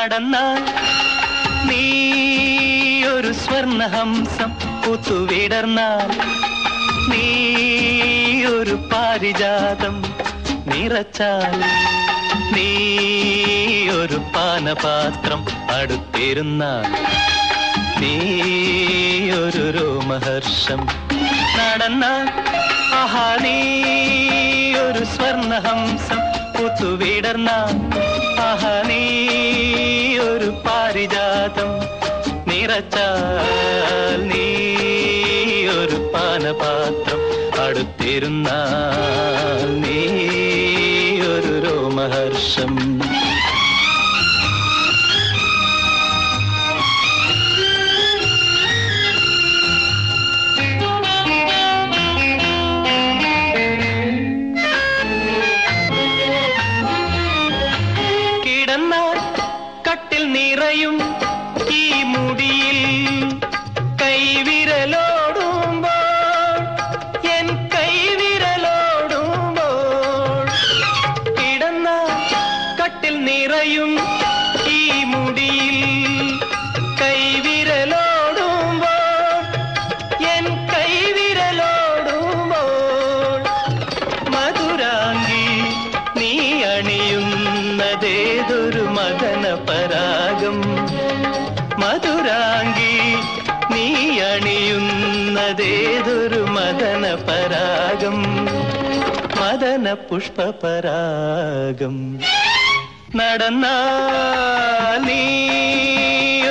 നടന്നാൽ നീ ഒരു സ്വർണഹംസം പുത്തുവിടർന്നാൽ നീ ഒരു പാരിജാതം നിറച്ചാൽ നീ ഒരു പാനപാത്രം അടുത്തിരുന്നാൽ നീ ഒരു രോമഹർഷം നടന്നാൽ ആഹാ നീ ഒരു സ്വർണഹംസം പുത്തുവിടർന്നാൽ നിറച്ചാൽ നീ ഒരു പാനപാത്രം അടുത്തിരുന്ന നീ ഒരു രോമഹർഷം. കിടന്നാൽ കട്ടിൽ നിറയും ഈ മുടിയിൽ കൈവിരലോടുമ്പോൾ എൻ കൈവിരലോടുമ്പോൾ കിടന്നാൽ കട്ടിൽ നിറയും ഈ മുടിയിൽ കൈവിരലോടുമ്പോൾ എൻ കൈവിരലോടുമ്പോൾ മധുരാംഗി നീ അണിയുന്നതേതൊരു മദന പരാഗം മധുരാംഗി നീ അണിയുന്നതേതൊരു മദന പരാഗം? മദന പുഷ്പരാഗം നടന്ന നീ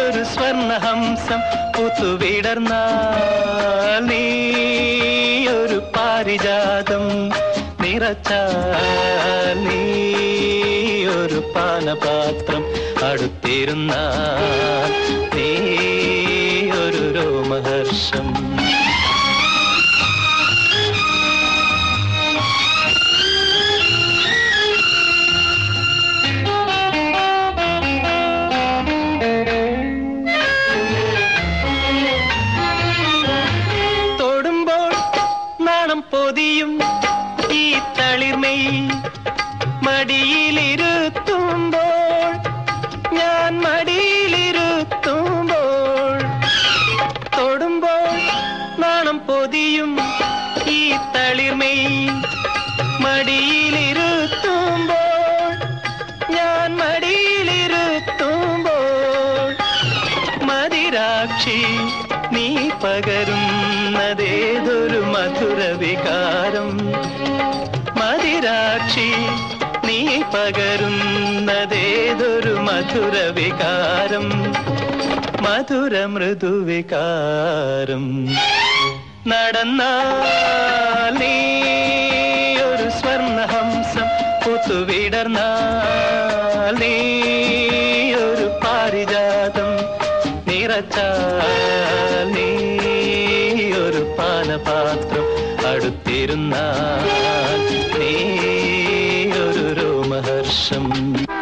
ഒരു സ്വർണഹംസം പുത്തുവിടർന്നാൽ നീ ഒരു പാരിജാതം നിറച്ചാൽ നീ ഒരു പാനപാത്രം അടുത്തിരുന്നാൽ നീ ഒരു രോമഹർഷം. ഈ തളിർമയിൽ മടിയിലിരുത്തുമ്പോൾ ഞാൻ മടിയിലിരുത്തുമ്പോൾ തൊടുമ്പോൾ നാണം പൊതിയും ഈ തളിർമയിൽ മടിയിലിരുത്തുമ്പോൾ ഞാൻ മടിയിലിരുത്തുമ്പോൾ മതിരാക്ഷി നീ പകരുന്നതേതൊരു മധുര വികാരം? മതിരാക്ഷി നീ പകരുന്നതേതൊരു മധുര വികാരം? മധുര മൃദുവികാരം നടന്നാൽ നീ ഒരു സ്വർണഹംസം പുത്തുവിടർന്നാൽ നീ ഒരു പാരിജാതം നിറച്ചാൽ നീ ഒരു പാനപാത്രം അടുത്തിരുന്നാൽ നീ Some.